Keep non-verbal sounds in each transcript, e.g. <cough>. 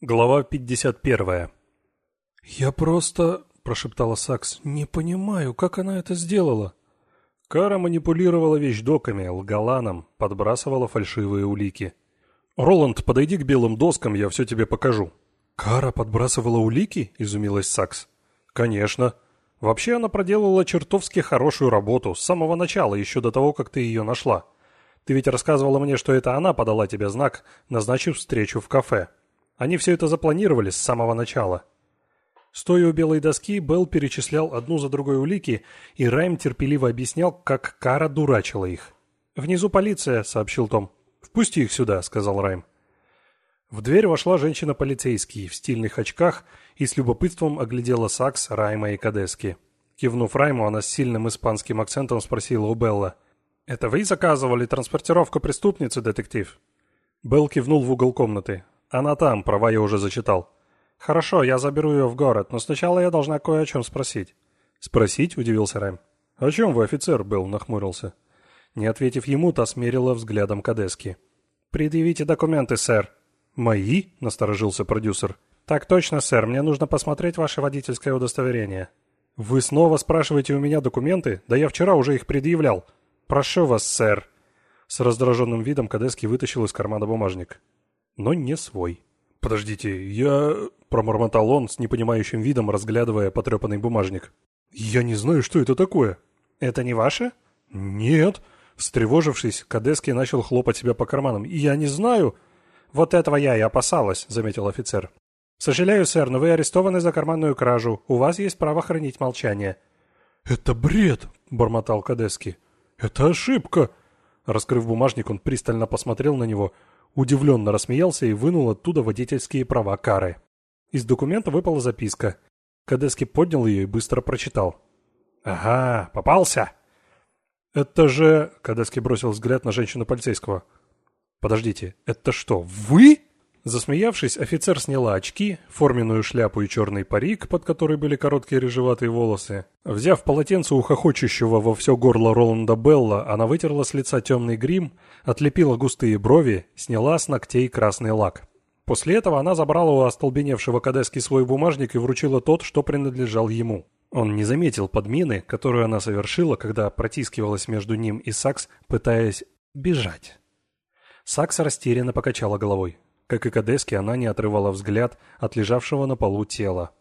Глава 51. «Я просто...» – прошептала Сакс. «Не понимаю, как она это сделала?» Кара манипулировала вещдоками, лгала нам, подбрасывала фальшивые улики. «Роланд, подойди к белым доскам, я все тебе покажу». «Кара подбрасывала улики?» – изумилась Сакс. «Конечно. Вообще она проделала чертовски хорошую работу с самого начала, еще до того, как ты ее нашла. Ты ведь рассказывала мне, что это она подала тебе знак, назначив встречу в кафе». Они все это запланировали с самого начала. Стоя у белой доски, Белл перечислял одну за другой улики, и Райм терпеливо объяснял, как Кара дурачила их. «Внизу полиция», — сообщил Том. «Впусти их сюда», — сказал Райм. В дверь вошла женщина-полицейский в стильных очках и с любопытством оглядела Сакс, Райма и Кадески. Кивнув Райму, она с сильным испанским акцентом спросила у Белла. «Это вы заказывали транспортировку преступницы, детектив?» Белл кивнул в угол комнаты. Она там, права я уже зачитал. Хорошо, я заберу ее в город, но сначала я должна кое о чем спросить. Спросить? Удивился Рэм. О чем вы, офицер, был? Нахмурился. Не ответив ему, та смерила взглядом Кадески. «Предъявите документы, сэр». «Мои?» – насторожился продюсер. «Так точно, сэр. Мне нужно посмотреть ваше водительское удостоверение». «Вы снова спрашиваете у меня документы? Да я вчера уже их предъявлял». «Прошу вас, сэр». С раздраженным видом Кадески вытащил из кармана бумажник но не свой. «Подождите, я...» – промормотал он с непонимающим видом, разглядывая потрепанный бумажник. «Я не знаю, что это такое». «Это не ваше?» «Нет». Встревожившись, Кадески начал хлопать себя по карманам. «Я не знаю». «Вот этого я и опасалась», — заметил офицер. «Сожалею, сэр, но вы арестованы за карманную кражу. У вас есть право хранить молчание». «Это бред», — бормотал Кадески. «Это ошибка». Раскрыв бумажник, он пристально посмотрел на него — Удивленно рассмеялся и вынул оттуда водительские права Кары. Из документа выпала записка. Кадески поднял ее и быстро прочитал. «Ага, попался!» «Это же...» — Кадески бросил взгляд на женщину полицейского. «Подождите, это что, вы?» Засмеявшись, офицер сняла очки, форменную шляпу и черный парик, под который были короткие рыжеватые волосы. Взяв полотенце у хохочущего во все горло Роланда Белла, она вытерла с лица темный грим, отлепила густые брови, сняла с ногтей красный лак. После этого она забрала у остолбеневшего Кадески свой бумажник и вручила тот, что принадлежал ему. Он не заметил подмены, которую она совершила, когда протискивалась между ним и Сакс, пытаясь бежать. Сакс растерянно покачала головой. Как и Кадески, она не отрывала взгляд от лежавшего на полу тела.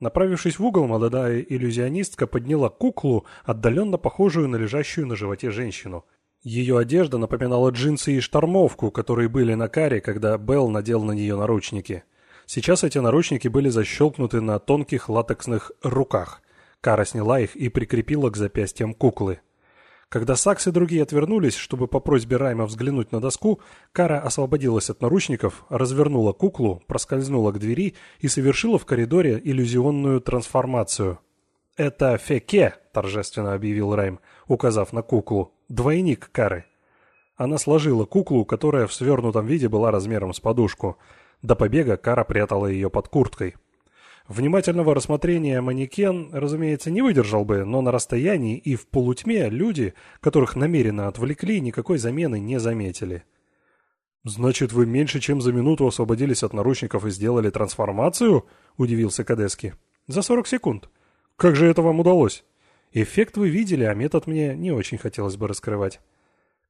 Направившись в угол, молодая иллюзионистка подняла куклу, отдаленно похожую на лежащую на животе женщину. Ее одежда напоминала джинсы и штормовку, которые были на каре, когда Белл надел на нее наручники. Сейчас эти наручники были защелкнуты на тонких латексных руках. Кара сняла их и прикрепила к запястьям куклы. Когда Сакс и другие отвернулись, чтобы по просьбе Райма взглянуть на доску, Кара освободилась от наручников, развернула куклу, проскользнула к двери и совершила в коридоре иллюзионную трансформацию. «Это Феке», — торжественно объявил Райм, указав на куклу, — «двойник Кары». Она сложила куклу, которая в свернутом виде была размером с подушку. До побега Кара прятала ее под курткой. Внимательного рассмотрения манекен, разумеется, не выдержал бы, но на расстоянии и в полутьме люди, которых намеренно отвлекли, никакой замены не заметили. «Значит, вы меньше чем за минуту освободились от наручников и сделали трансформацию?» – удивился Кадески. «За 40 секунд. Как же это вам удалось?» «Эффект вы видели, а метод мне не очень хотелось бы раскрывать».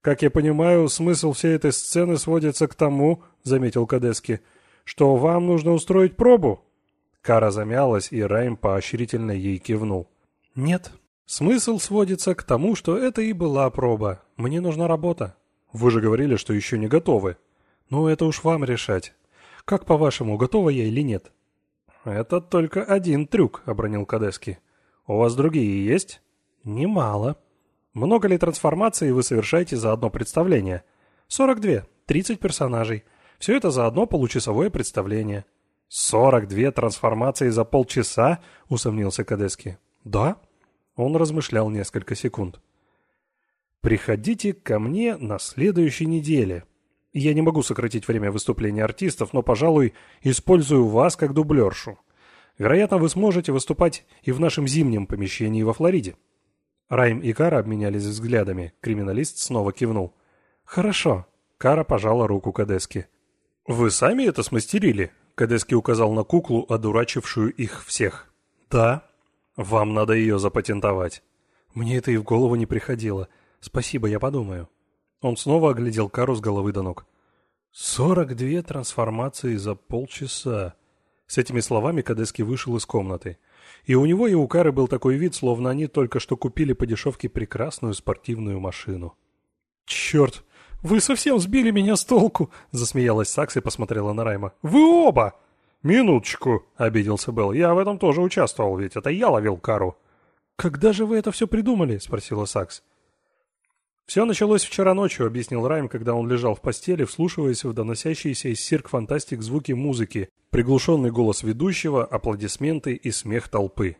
«Как я понимаю, смысл всей этой сцены сводится к тому, — заметил Кадески, — что вам нужно устроить пробу?» Кара замялась, и Райм поощрительно ей кивнул. «Нет. Смысл сводится к тому, что это и была проба. Мне нужна работа. Вы же говорили, что еще не готовы. Ну, это уж вам решать. Как по-вашему, готова я или нет?» «Это только один трюк», — обронил Кадески. «У вас другие есть?» «Немало». «Много ли трансформаций вы совершаете за одно представление?» «Сорок две. Тридцать персонажей. Все это за одно получасовое представление». «Сорок две трансформации за полчаса?» — усомнился Кадески. «Да?» Он размышлял несколько секунд. «Приходите ко мне на следующей неделе. Я не могу сократить время выступления артистов, но, пожалуй, использую вас как дублершу. Вероятно, вы сможете выступать и в нашем зимнем помещении во Флориде». Райм и Кара обменялись взглядами. Криминалист снова кивнул. «Хорошо». Кара пожала руку Кадески. «Вы сами это смастерили?» Кадески указал на куклу, одурачившую их всех. «Да. Вам надо ее запатентовать». «Мне это и в голову не приходило. Спасибо, я подумаю». Он снова оглядел Кару с головы до ног. «Сорок две трансформации за полчаса». С этими словами Кадески вышел из комнаты. И у него и у Кары был такой вид, словно они только что купили по дешевке прекрасную спортивную машину. «Черт! Вы совсем сбили меня с толку!» — засмеялась Сакс и посмотрела на Райма. «Вы оба!» «Минуточку!» — обиделся Белл. «Я в этом тоже участвовал, ведь это я ловил Кару». «Когда же вы это все придумали?» — спросила Сакс. «Все началось вчера ночью», — объяснил Райм, когда он лежал в постели, вслушиваясь в доносящиеся из Сирк Фантастик звуки музыки, приглушенный голос ведущего, аплодисменты и смех толпы.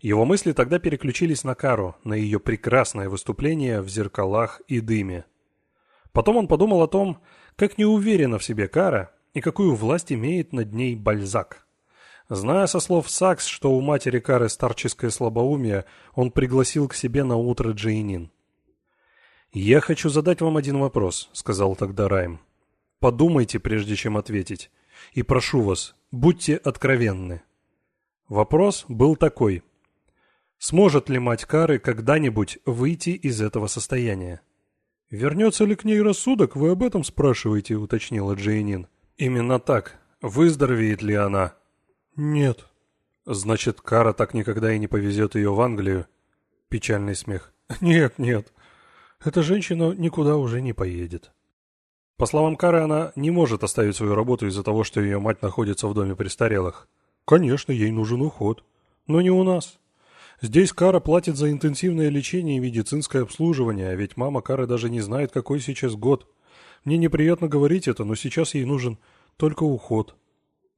Его мысли тогда переключились на Кару, на ее прекрасное выступление в зеркалах и дыме. Потом он подумал о том, как неуверена в себе Кара и какую власть имеет над ней Бальзак. Зная со слов Сакс, что у матери Кары старческое слабоумие, он пригласил к себе на утро Джейнин. «Я хочу задать вам один вопрос», — сказал тогда Райм. «Подумайте, прежде чем ответить. И прошу вас, будьте откровенны». Вопрос был такой. Сможет ли мать Кары когда-нибудь выйти из этого состояния? «Вернется ли к ней рассудок, вы об этом спрашиваете», — уточнила Джейнин. «Именно так. Выздоровеет ли она?» «Нет». «Значит, Кара так никогда и не повезет ее в Англию?» Печальный смех. <laughs> «Нет, нет. Эта женщина никуда уже не поедет». По словам Кары, она не может оставить свою работу из-за того, что ее мать находится в доме престарелых. Конечно, ей нужен уход. Но не у нас. Здесь Кара платит за интенсивное лечение и медицинское обслуживание, а ведь мама Кары даже не знает, какой сейчас год. Мне неприятно говорить это, но сейчас ей нужен только уход.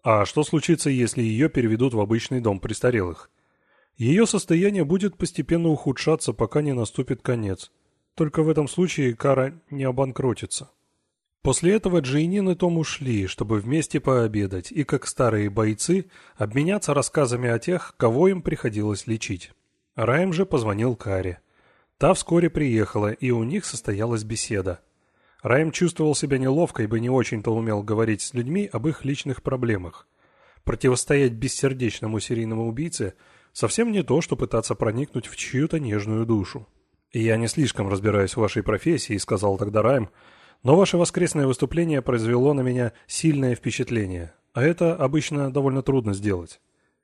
А что случится, если ее переведут в обычный дом престарелых? Ее состояние будет постепенно ухудшаться, пока не наступит конец. Только в этом случае Кара не обанкротится. После этого Джейнин и Том ушли, чтобы вместе пообедать и, как старые бойцы, обменяться рассказами о тех, кого им приходилось лечить. Райм же позвонил Каре. Та вскоре приехала, и у них состоялась беседа. Райм чувствовал себя неловко, ибо не очень-то умел говорить с людьми об их личных проблемах. Противостоять бессердечному серийному убийце совсем не то, что пытаться проникнуть в чью-то нежную душу. «Я не слишком разбираюсь в вашей профессии», — сказал тогда Райм, «но ваше воскресное выступление произвело на меня сильное впечатление, а это обычно довольно трудно сделать.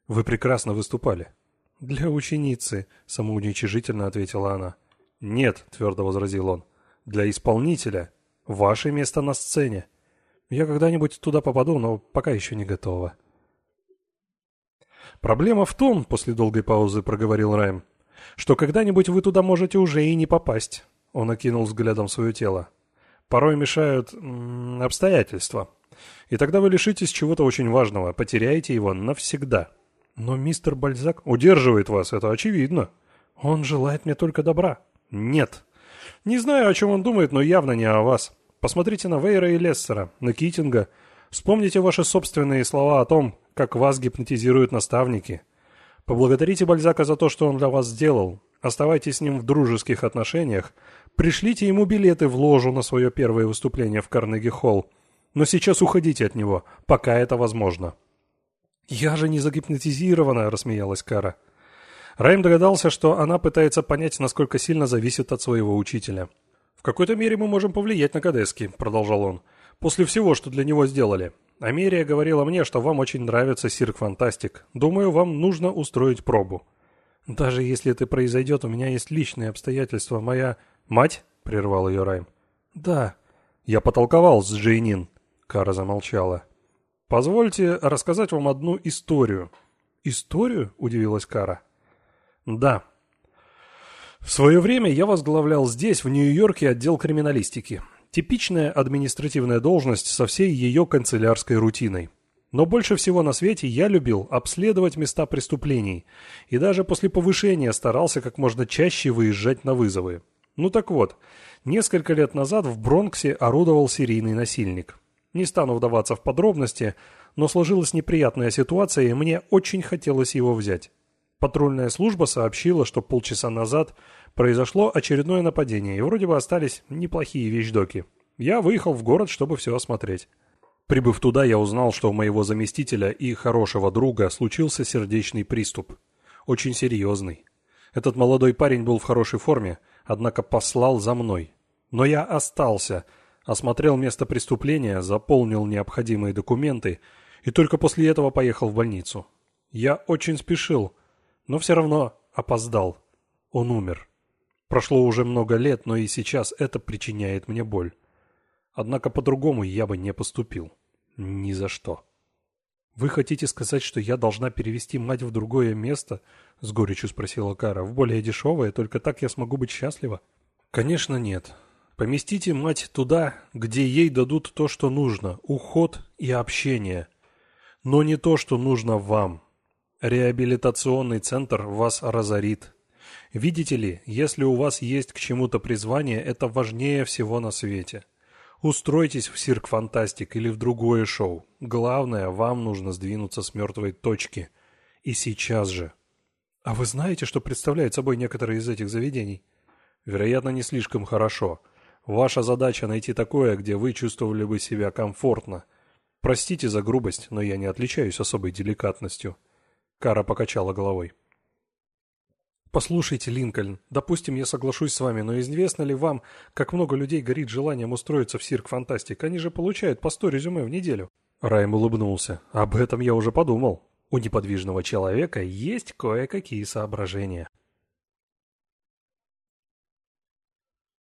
Вы прекрасно выступали». «Для ученицы», — самоуничижительно ответила она. «Нет», — твердо возразил он, — «для исполнителя. Ваше место на сцене. Я когда-нибудь туда попаду, но пока еще не готова». «Проблема в том», — после долгой паузы проговорил Райм, что когда-нибудь вы туда можете уже и не попасть. Он окинул взглядом свое тело. Порой мешают обстоятельства. И тогда вы лишитесь чего-то очень важного, потеряете его навсегда. Но мистер Бальзак удерживает вас, это очевидно. Он желает мне только добра. Нет. Не знаю, о чем он думает, но явно не о вас. Посмотрите на Вейра и Лессера, на Китинга. Вспомните ваши собственные слова о том, как вас гипнотизируют наставники. Поблагодарите Бальзака за то, что он для вас сделал. Оставайтесь с ним в дружеских отношениях. Пришлите ему билеты в ложу на свое первое выступление в Карнеги-холл. Но сейчас уходите от него, пока это возможно». «Я же не загипнотизирована», — рассмеялась Кара. Райм догадался, что она пытается понять, насколько сильно зависит от своего учителя. «В какой-то мере мы можем повлиять на Кадески», — продолжал он, — «после всего, что для него сделали. Америя говорила мне, что вам очень нравится Сирк Фантастик. Думаю, вам нужно устроить пробу. Даже если это произойдет, у меня есть личные обстоятельства. Моя... Мать? Прервал ее Райм. Да. Я потолковал с Джейнин. Кара замолчала. Позвольте рассказать вам одну историю. Историю? Удивилась Кара. Да. В свое время я возглавлял здесь, в Нью-Йорке, отдел криминалистики. Типичная административная должность со всей ее канцелярской рутиной. Но больше всего на свете я любил обследовать места преступлений и даже после повышения старался как можно чаще выезжать на вызовы. Ну так вот, несколько лет назад в Бронксе орудовал серийный насильник. Не стану вдаваться в подробности, но сложилась неприятная ситуация, и мне очень хотелось его взять. Патрульная служба сообщила, что полчаса назад Произошло очередное нападение, и вроде бы остались неплохие вещдоки. Я выехал в город, чтобы все осмотреть. Прибыв туда, я узнал, что у моего заместителя и хорошего друга случился сердечный приступ. Очень серьезный. Этот молодой парень был в хорошей форме, однако послал за мной. Но я остался, осмотрел место преступления, заполнил необходимые документы и только после этого поехал в больницу. Я очень спешил, но все равно опоздал. Он умер. Прошло уже много лет, но и сейчас это причиняет мне боль. Однако по-другому я бы не поступил. Ни за что. «Вы хотите сказать, что я должна перевести мать в другое место?» — с горечью спросила Кара. «В более дешевое? Только так я смогу быть счастлива?» «Конечно нет. Поместите мать туда, где ей дадут то, что нужно. Уход и общение. Но не то, что нужно вам. Реабилитационный центр вас разорит. Видите ли, если у вас есть к чему-то призвание, это важнее всего на свете. Устройтесь в Сирк Фантастик или в другое шоу. Главное, вам нужно сдвинуться с мертвой точки. И сейчас же. А вы знаете, что представляют собой некоторые из этих заведений? Вероятно, не слишком хорошо. Ваша задача найти такое, где вы чувствовали бы себя комфортно. Простите за грубость, но я не отличаюсь особой деликатностью. Кара покачала головой. Послушайте, Линкольн, допустим, я соглашусь с вами, но известно ли вам, как много людей горит желанием устроиться в Сирк Фантастик? Они же получают по сто резюме в неделю. Райм улыбнулся. Об этом я уже подумал. У неподвижного человека есть кое-какие соображения.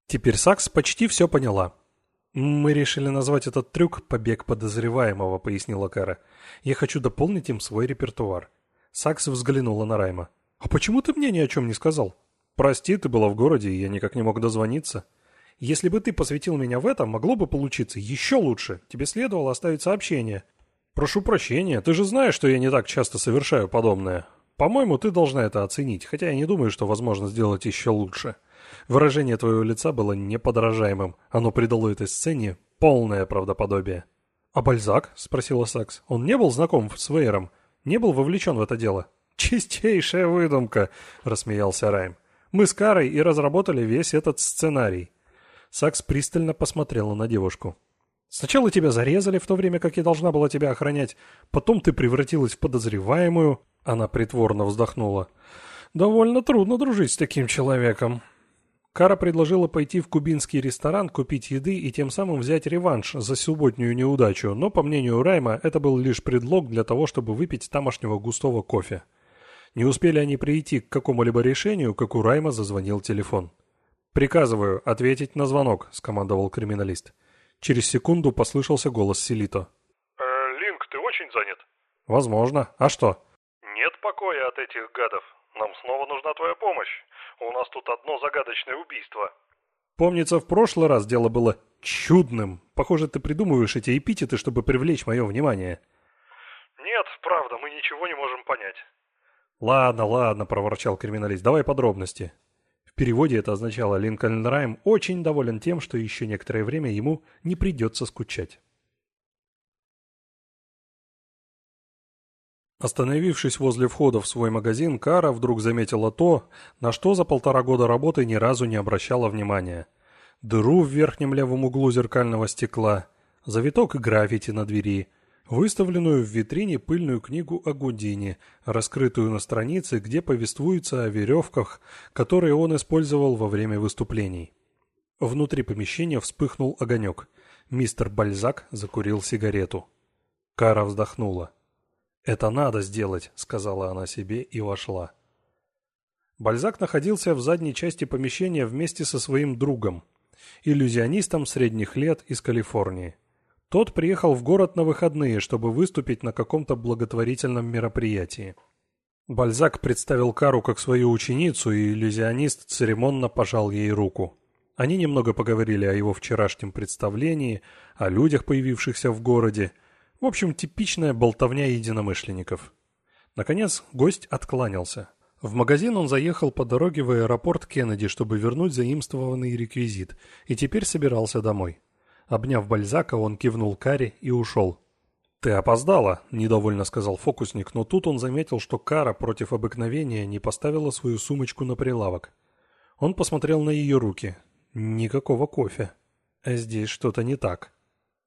Теперь Сакс почти все поняла. «Мы решили назвать этот трюк «побег подозреваемого», — пояснила Кара. «Я хочу дополнить им свой репертуар». Сакс взглянула на Райма. «А почему ты мне ни о чем не сказал?» «Прости, ты была в городе, и я никак не мог дозвониться». «Если бы ты посвятил меня в это, могло бы получиться еще лучше. Тебе следовало оставить сообщение». «Прошу прощения, ты же знаешь, что я не так часто совершаю подобное. По-моему, ты должна это оценить, хотя я не думаю, что возможно сделать еще лучше». Выражение твоего лица было неподражаемым. Оно придало этой сцене полное правдоподобие. «А Бальзак?» — спросила Сакс. «Он не был знаком с Вейером? Не был вовлечен в это дело?» «Чистейшая выдумка!» — рассмеялся Райм. «Мы с Карой и разработали весь этот сценарий». Сакс пристально посмотрела на девушку. «Сначала тебя зарезали в то время, как я должна была тебя охранять. Потом ты превратилась в подозреваемую». Она притворно вздохнула. «Довольно трудно дружить с таким человеком». Кара предложила пойти в кубинский ресторан, купить еды и тем самым взять реванш за субботнюю неудачу, но, по мнению Райма, это был лишь предлог для того, чтобы выпить тамошнего густого кофе. Не успели они прийти к какому-либо решению, как у Райма зазвонил телефон. «Приказываю ответить на звонок», — скомандовал криминалист. Через секунду послышался голос Селито. «Э, «Линк, ты очень занят?» «Возможно. А что?» «Нет покоя от этих гадов. Нам снова нужна твоя помощь. У нас тут одно загадочное убийство». Помнится, в прошлый раз дело было чудным. Похоже, ты придумываешь эти эпитеты, чтобы привлечь мое внимание. Нет, правда, мы ничего не можем понять. «Ладно, ладно», — проворчал криминалист, — «давай подробности». В переводе это означало «Линкольн Райм очень доволен тем, что еще некоторое время ему не придется скучать». Остановившись возле входа в свой магазин, Кара вдруг заметила то, на что за полтора года работы ни разу не обращала внимания. Дыру в верхнем левом углу зеркального стекла, завиток граффити на двери — выставленную в витрине пыльную книгу о Гудине, раскрытую на странице, где повествуется о веревках, которые он использовал во время выступлений. Внутри помещения вспыхнул огонек. Мистер Бальзак закурил сигарету. Кара вздохнула. «Это надо сделать», — сказала она себе и вошла. Бальзак находился в задней части помещения вместе со своим другом, иллюзионистом средних лет из Калифорнии. Тот приехал в город на выходные, чтобы выступить на каком-то благотворительном мероприятии. Бальзак представил Кару как свою ученицу, и иллюзионист церемонно пожал ей руку. Они немного поговорили о его вчерашнем представлении, о людях, появившихся в городе. В общем, типичная болтовня единомышленников. Наконец, гость откланялся. В магазин он заехал по дороге в аэропорт Кеннеди, чтобы вернуть заимствованный реквизит, и теперь собирался домой. Обняв Бальзака, он кивнул Каре и ушел. «Ты опоздала», — недовольно сказал фокусник, но тут он заметил, что Кара против обыкновения не поставила свою сумочку на прилавок. Он посмотрел на ее руки. Никакого кофе. Здесь что-то не так.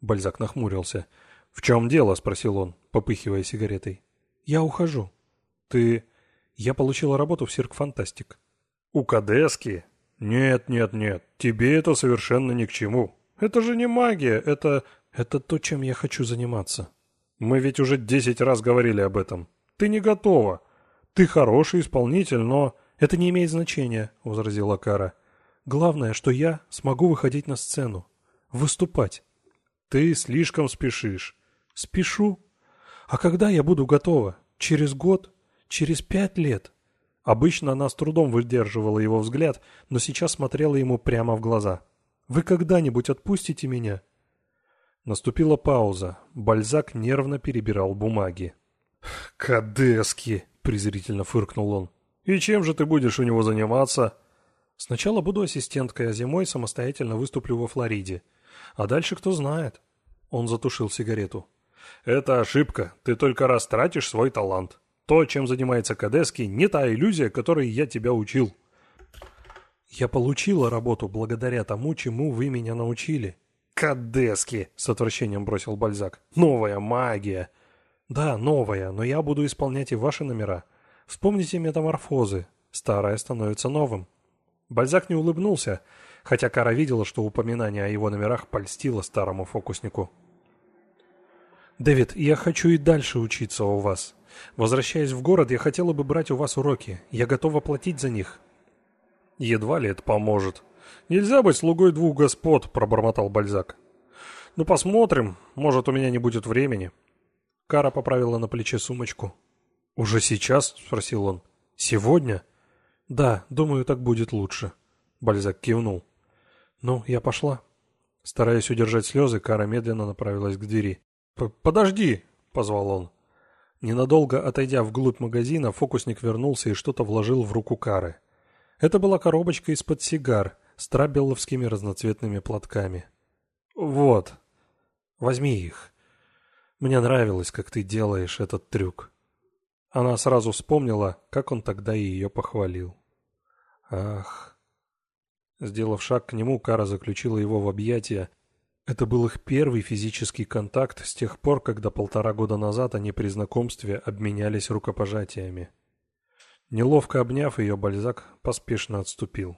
Бальзак нахмурился. «В чем дело?» – спросил он, попыхивая сигаретой. «Я ухожу». «Ты...» «Я получила работу в Сирк Фантастик». «У Кадески?» «Нет, нет, нет, тебе это совершенно ни к чему. Это же не магия, это... Это то, чем я хочу заниматься». «Мы ведь уже десять раз говорили об этом. Ты не готова. Ты хороший исполнитель, но...» «Это не имеет значения», — возразила Кара. «Главное, что я смогу выходить на сцену. Выступать». «Ты слишком спешишь». «Спешу? А когда я буду готова? Через год? Через пять лет?» Обычно она с трудом выдерживала его взгляд, но сейчас смотрела ему прямо в глаза. «Вы когда-нибудь отпустите меня?» Наступила пауза. Бальзак нервно перебирал бумаги. «Кадески!» — презрительно фыркнул он. «И чем же ты будешь у него заниматься?» «Сначала буду ассистенткой, а зимой самостоятельно выступлю во Флориде. А дальше кто знает». Он затушил сигарету. «Это ошибка. Ты только раз тратишь свой талант. То, чем занимается Кадески, не та иллюзия, которой я тебя учил. Я получила работу благодаря тому, чему вы меня научили. Кадески, с отвращением бросил Бальзак. Новая магия. Да, новая, но я буду исполнять и ваши номера. Вспомните метаморфозы. Старое становится новым. Бальзак не улыбнулся, хотя Кара видела, что упоминание о его номерах польстило старому фокуснику. «Дэвид, я хочу и дальше учиться у вас. Возвращаясь в город, я хотела бы брать у вас уроки. Я готова платить за них». «Едва ли это поможет. Нельзя быть слугой двух господ», — пробормотал Бальзак. «Ну, посмотрим. Может, у меня не будет времени». Кара поправила на плече сумочку. «Уже сейчас?» — спросил он. «Сегодня?» «Да, думаю, так будет лучше». Бальзак кивнул. «Ну, я пошла». Стараясь удержать слезы, Кара медленно направилась к двери. «Подожди!» — позвал он. Ненадолго отойдя вглубь магазина, фокусник вернулся и что-то вложил в руку Кары. Это была коробочка из-под сигар с трабелловскими разноцветными платками. «Вот, возьми их. Мне нравилось, как ты делаешь этот трюк». Она сразу вспомнила, как он тогда ее похвалил. «Ах...» Сделав шаг к нему, Кара заключила его в объятия, это был их первый физический контакт с тех пор, когда полтора года назад они при знакомстве обменялись рукопожатиями. Неловко обняв ее, Бальзак поспешно отступил.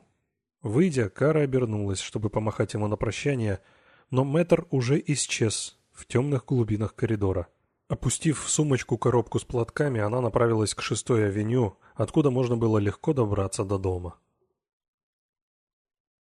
Выйдя, Кара обернулась, чтобы помахать ему на прощание, но Мэтр уже исчез в темных глубинах коридора. Опустив в сумочку коробку с платками, она направилась к шестой авеню, откуда можно было легко добраться до дома.